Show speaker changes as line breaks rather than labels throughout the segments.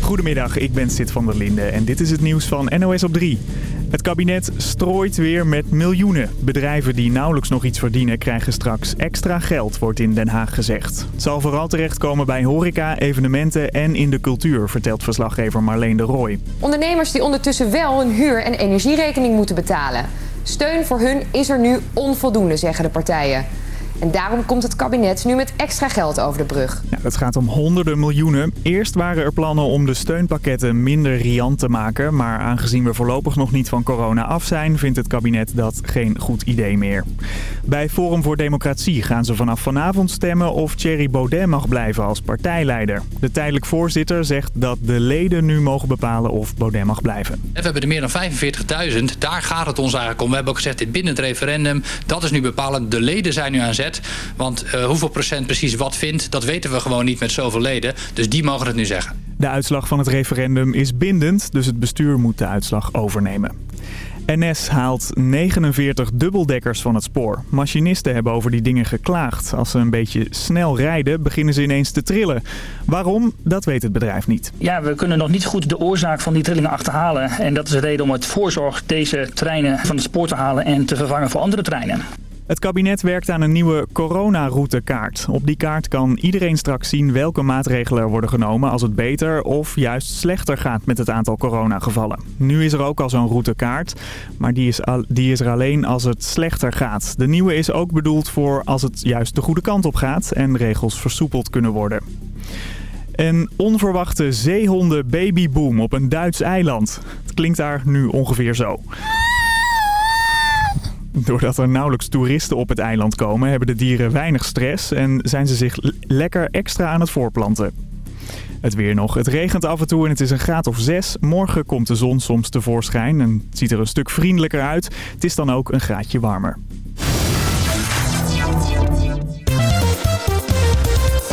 Goedemiddag, ik ben Sid van der Linde en dit is het nieuws van NOS op 3. Het kabinet strooit weer met miljoenen. Bedrijven die nauwelijks nog iets verdienen krijgen straks extra geld, wordt in Den Haag gezegd. Het zal vooral terechtkomen bij horeca, evenementen en in de cultuur, vertelt verslaggever Marleen de Rooij.
Ondernemers die ondertussen wel hun huur- en energierekening moeten betalen. Steun voor hun is er nu onvoldoende, zeggen de partijen. En daarom komt het kabinet nu met extra geld over de brug.
Ja, het gaat om honderden miljoenen. Eerst waren er plannen om de steunpakketten minder riant te maken. Maar aangezien we voorlopig nog niet van corona af zijn... vindt het kabinet dat geen goed idee meer. Bij Forum voor Democratie gaan ze vanaf vanavond stemmen... of Thierry Baudet mag blijven als partijleider. De tijdelijk voorzitter zegt dat de leden nu mogen bepalen of Baudet mag blijven.
We hebben er meer dan 45.000. Daar gaat het ons eigenlijk om. We hebben ook gezegd, dit binnen het referendum, dat is nu bepalend. De leden zijn nu aan zet. Want uh, hoeveel procent precies wat vindt, dat weten we gewoon niet met zoveel leden. Dus die mogen het nu zeggen.
De uitslag van het referendum is bindend, dus het bestuur moet de uitslag overnemen. NS haalt 49 dubbeldekkers van het spoor. Machinisten hebben over die dingen geklaagd. Als ze een beetje snel rijden, beginnen ze ineens te trillen. Waarom? Dat weet het bedrijf niet.
Ja, we kunnen nog niet goed de oorzaak van die trillingen achterhalen. En dat is de reden om uit voorzorg deze treinen van het spoor te halen en te vervangen voor andere treinen.
Het kabinet werkt aan een nieuwe coronaroutekaart. Op die kaart kan iedereen straks zien welke maatregelen er worden genomen als het beter of juist slechter gaat met het aantal coronagevallen. Nu is er ook al zo'n routekaart, maar die is, die is er alleen als het slechter gaat. De nieuwe is ook bedoeld voor als het juist de goede kant op gaat en regels versoepeld kunnen worden. Een onverwachte zeehonden-babyboom op een Duits eiland. Het klinkt daar nu ongeveer zo. Doordat er nauwelijks toeristen op het eiland komen, hebben de dieren weinig stress en zijn ze zich lekker extra aan het voorplanten. Het weer nog. Het regent af en toe en het is een graad of 6. Morgen komt de zon soms tevoorschijn en het ziet er een stuk vriendelijker uit. Het is dan ook een graadje warmer.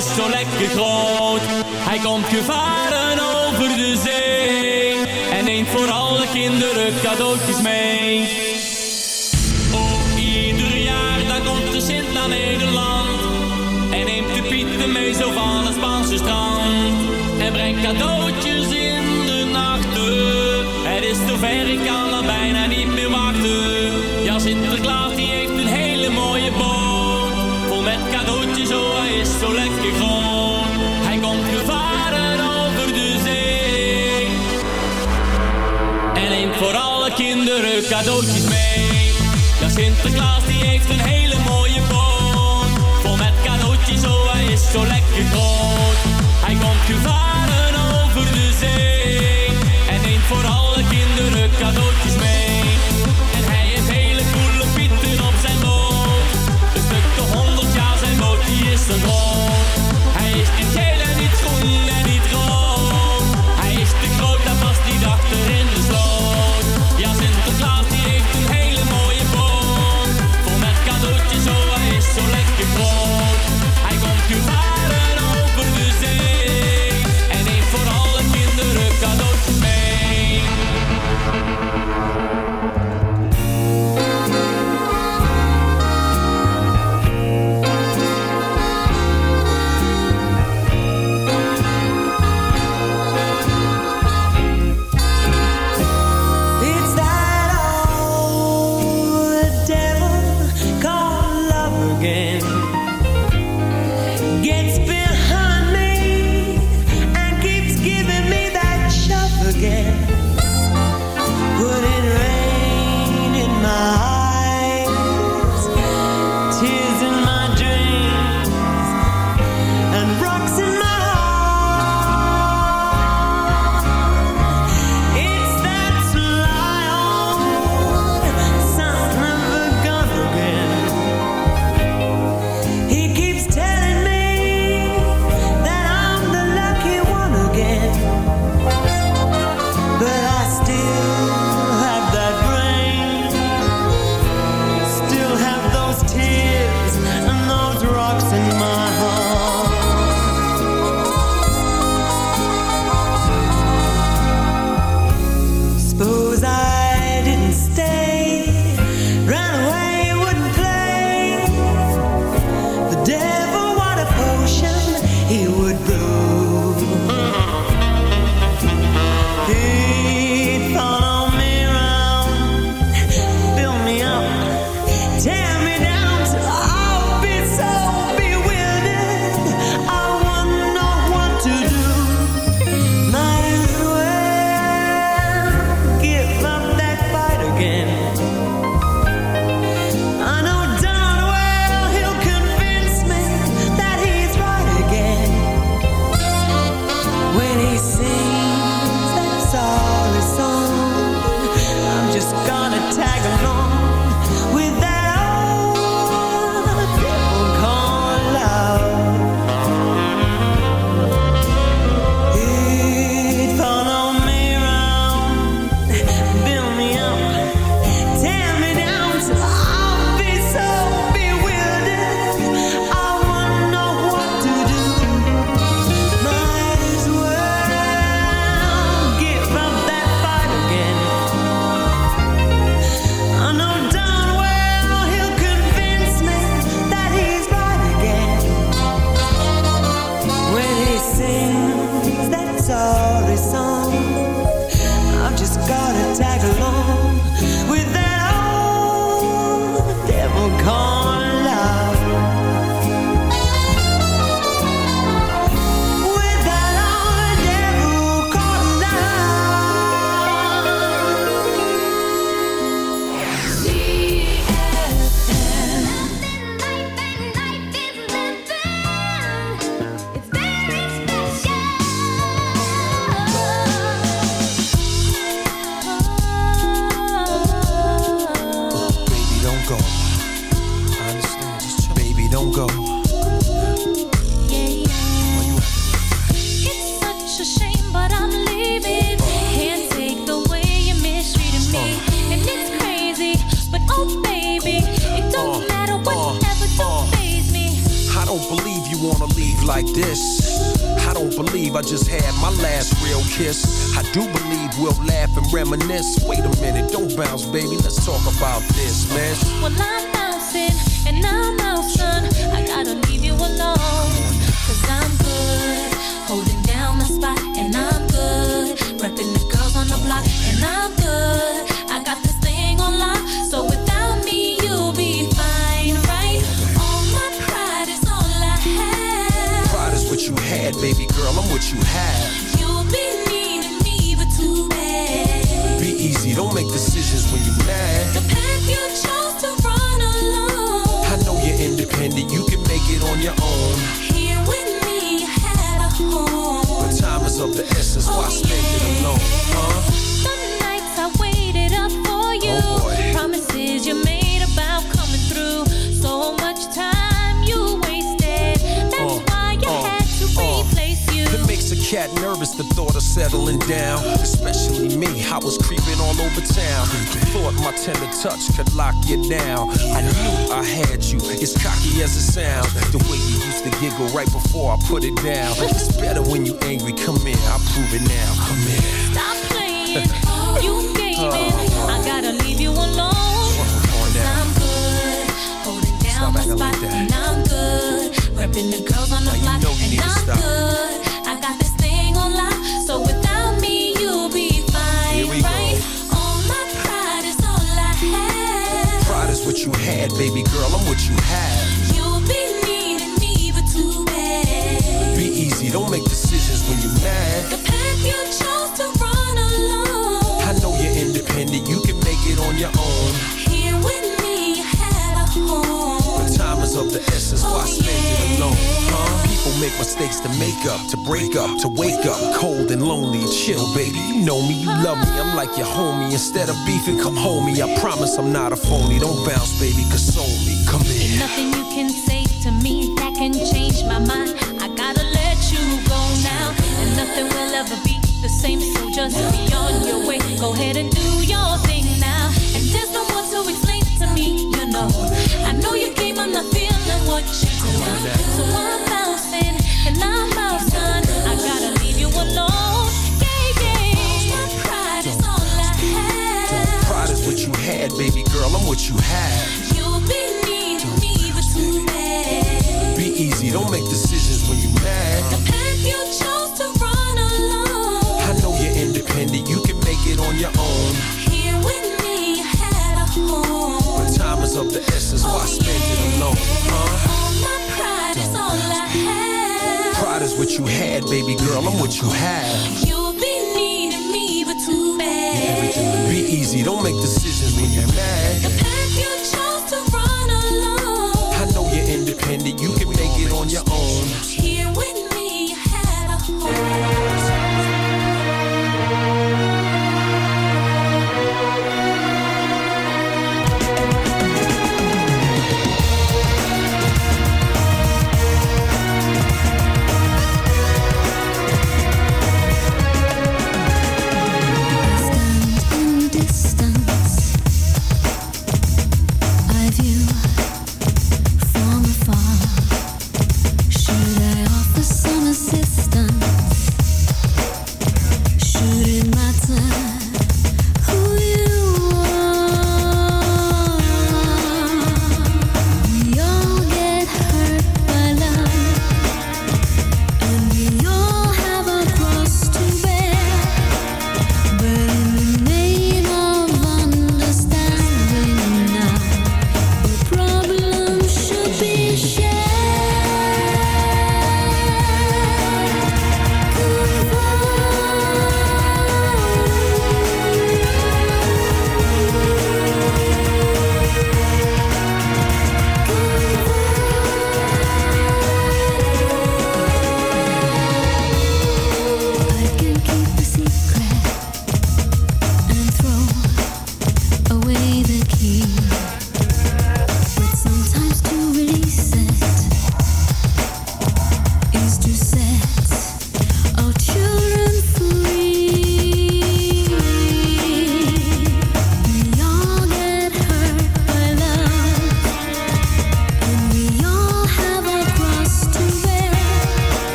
is zo lekker groot. Hij komt gevaren over de zee. En neemt voor alle kinderen cadeautjes mee. cadeautjes mee. Ja, Sinterklaas die heeft een hele mooie boom. Vol met cadeautjes, oh hij is zo lekker groot.
I'm
like your homie. Instead of beefing, come hold me. I promise I'm not a phony. Don't bounce, baby, console me. Come here.
Nothing you can say to me that can change my mind. I gotta let you go now. And nothing will ever be the same. So just be on your way. Go ahead and do your thing now. And there's no more to explain to me, you know. I know you came, I'm not feeling what you do. So I'm bouncing and I'm out.
bad, baby girl, I'm what you have.
You'll be needing me, but too bad.
Be easy, don't make decisions when you're mad.
The path you chose to run alone.
I know you're independent, you can make it on your own.
Here with me, I had a home.
But time is of the essence, oh, why yeah. spend it alone? Huh?
All my pride is all I have.
Pride is what you had, baby girl, I'm what you have.
You'll be needing me, but too bad.
Yeah, easy. Don't make decisions when you're mad.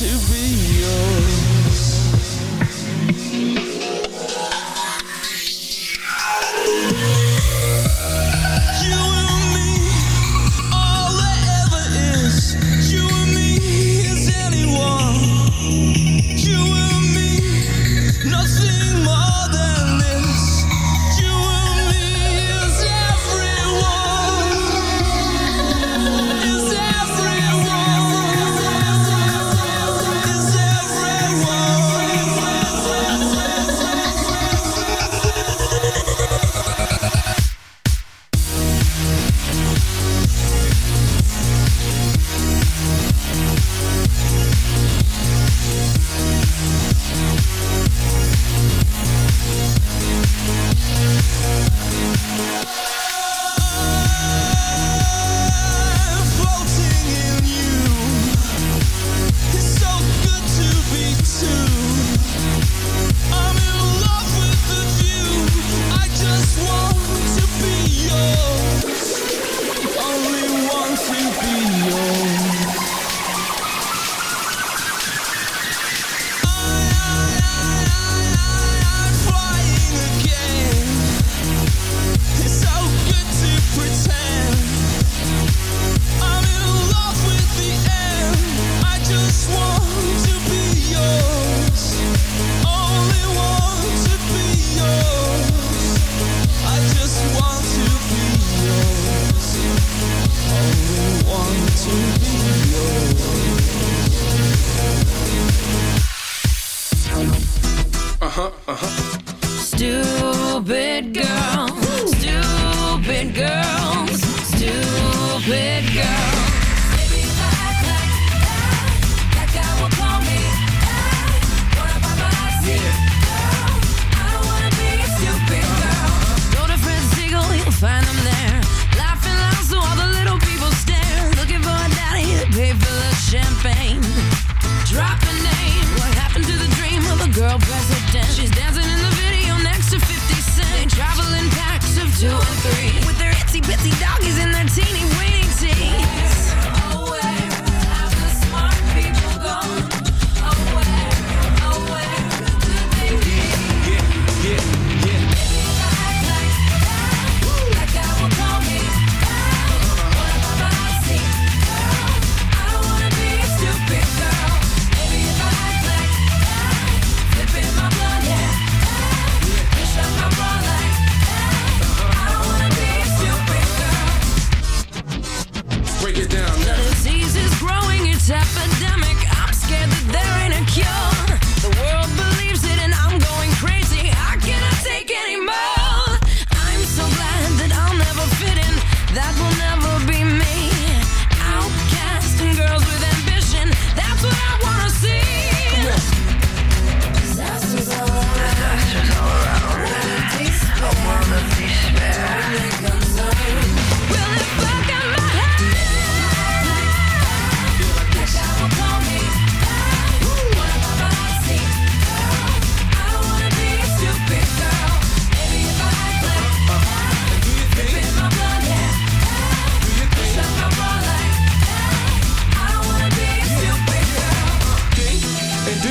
To be
yours.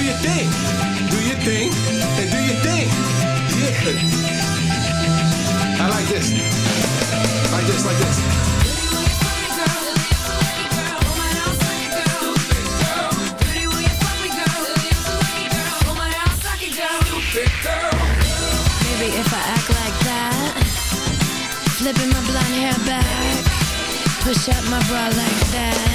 Your thing. Do your thing and do your thing. Yeah. I like this. Like this, like this.
Maybe if I act like that, flipping my blonde hair back, push up my bra like that.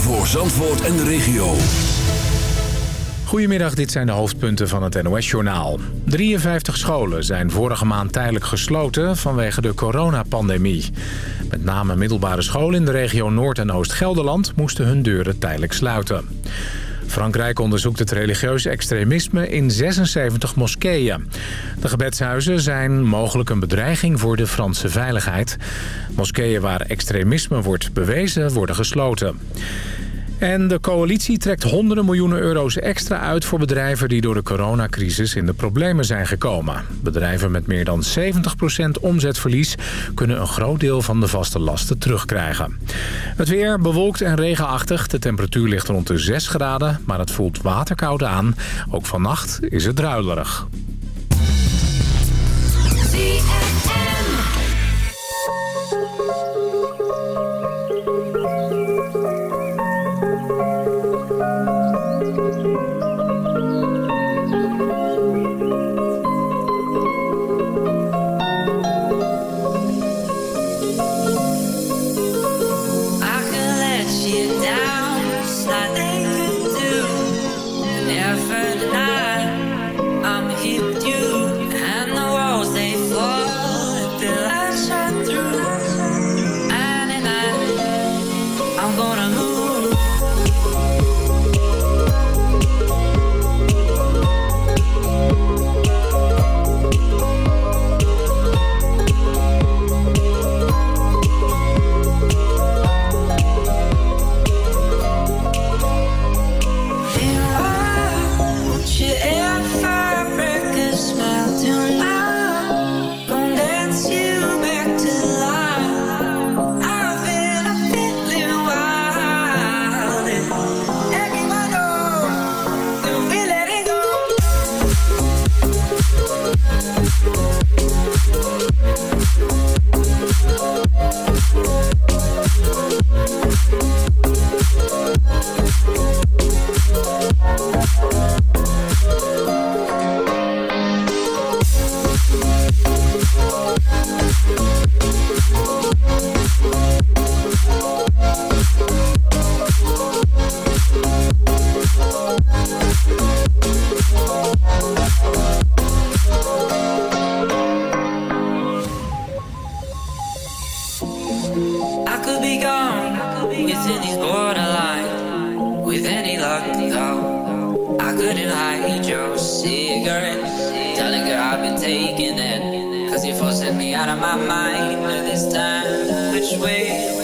Voor Zandvoort en de regio.
Goedemiddag, dit zijn de hoofdpunten van het NOS-journaal. 53 scholen zijn vorige maand tijdelijk gesloten vanwege de coronapandemie. Met name middelbare scholen in de regio Noord- en Oost-Gelderland moesten hun deuren tijdelijk sluiten. Frankrijk onderzoekt het religieuze extremisme in 76 moskeeën. De gebedshuizen zijn mogelijk een bedreiging voor de Franse veiligheid. Moskeeën waar extremisme wordt bewezen worden gesloten. En de coalitie trekt honderden miljoenen euro's extra uit voor bedrijven die door de coronacrisis in de problemen zijn gekomen. Bedrijven met meer dan 70% omzetverlies kunnen een groot deel van de vaste lasten terugkrijgen. Het weer bewolkt en regenachtig. De temperatuur ligt rond de 6 graden, maar het voelt waterkoud aan. Ook vannacht is het druilerig.
these borderline. With any luck, though, I couldn't hide your cigarette.
Telling her I've been taking it. Cause you're forcing me out of my mind. This time, which way?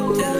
it down.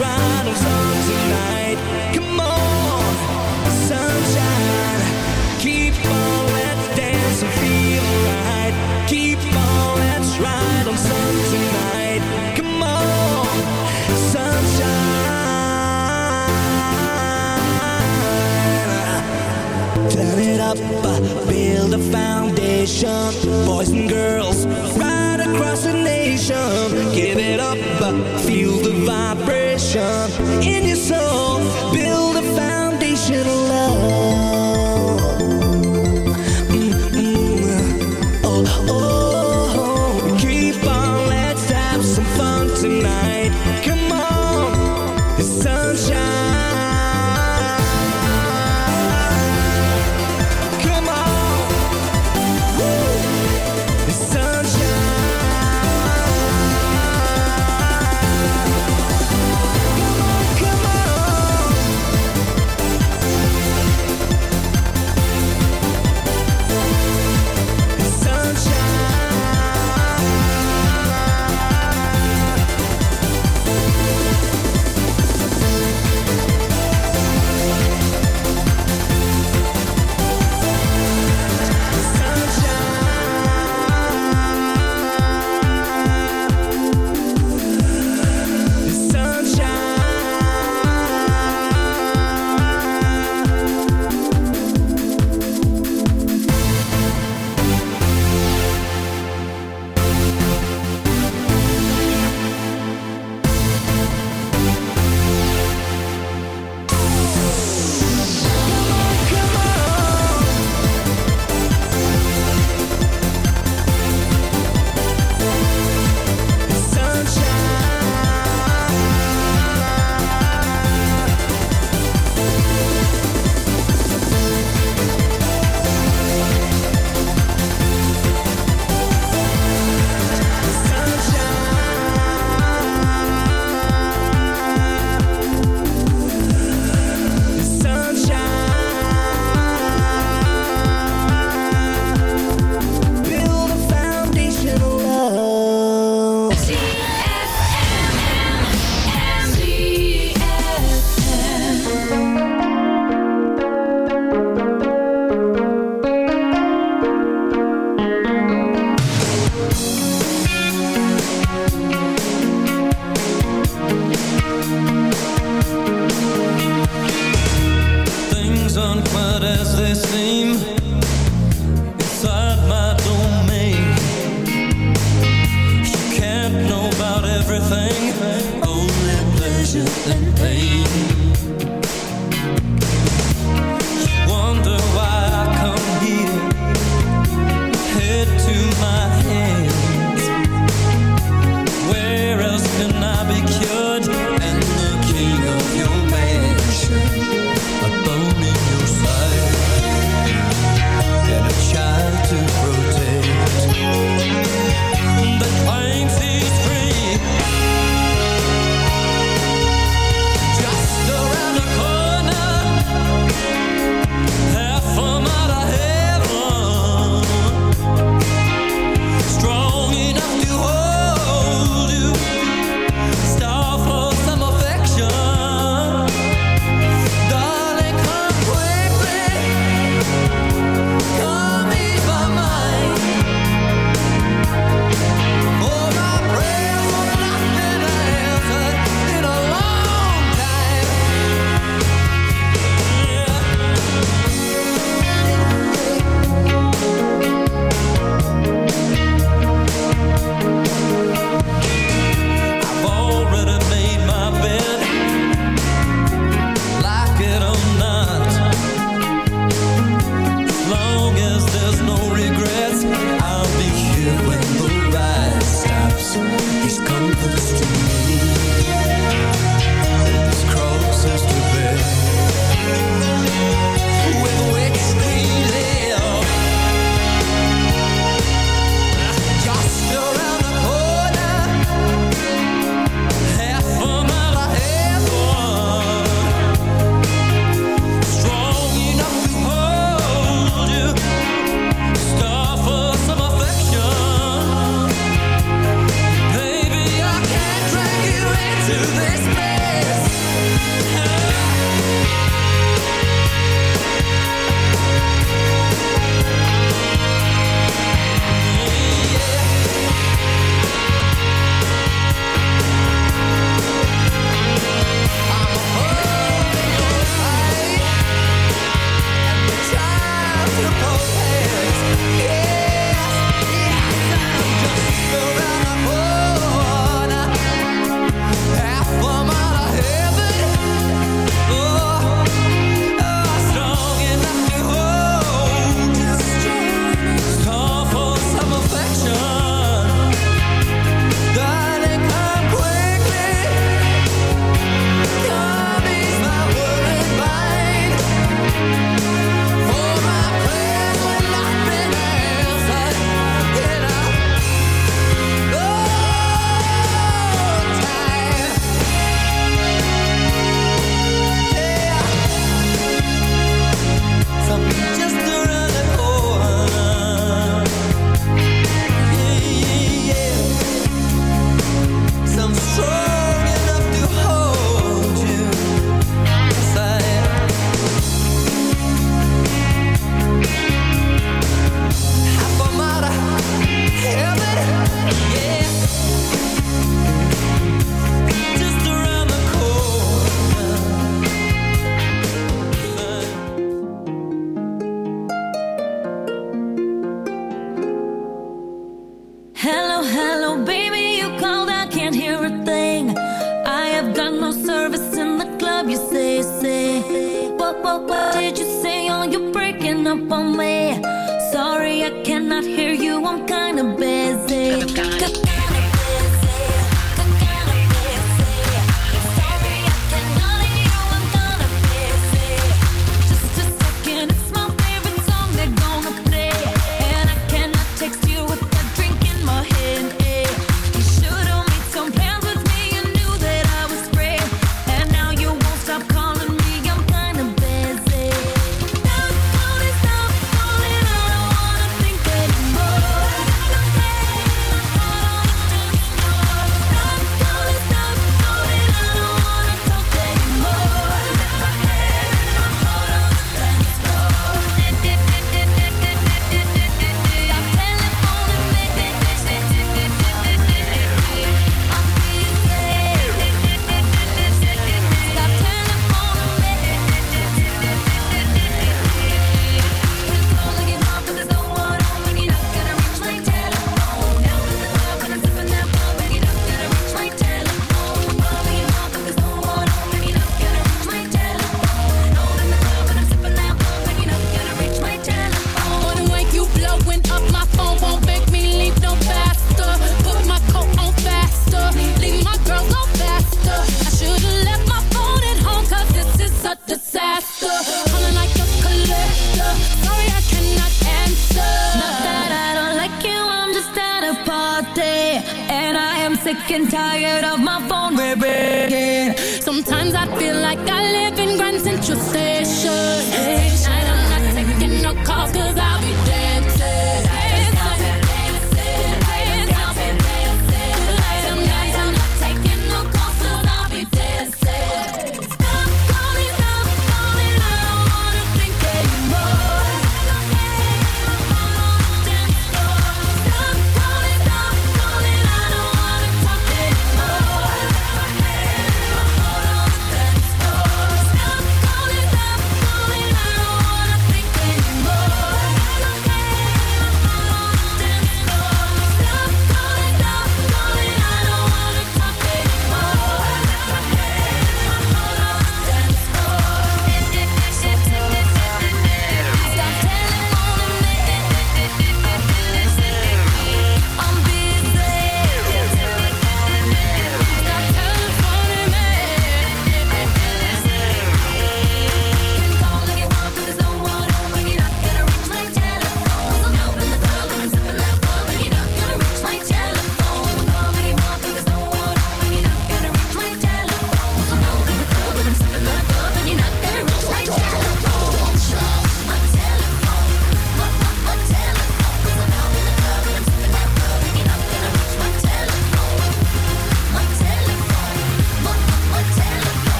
try tonight. Come on, sunshine. Keep on, let's dance and feel. Keep on, let's ride sun tonight. Come on, sunshine. Turn it up, build a foundation. Boys and girls, right across the nation. Give it up, feel the vibration
passion in your
soul.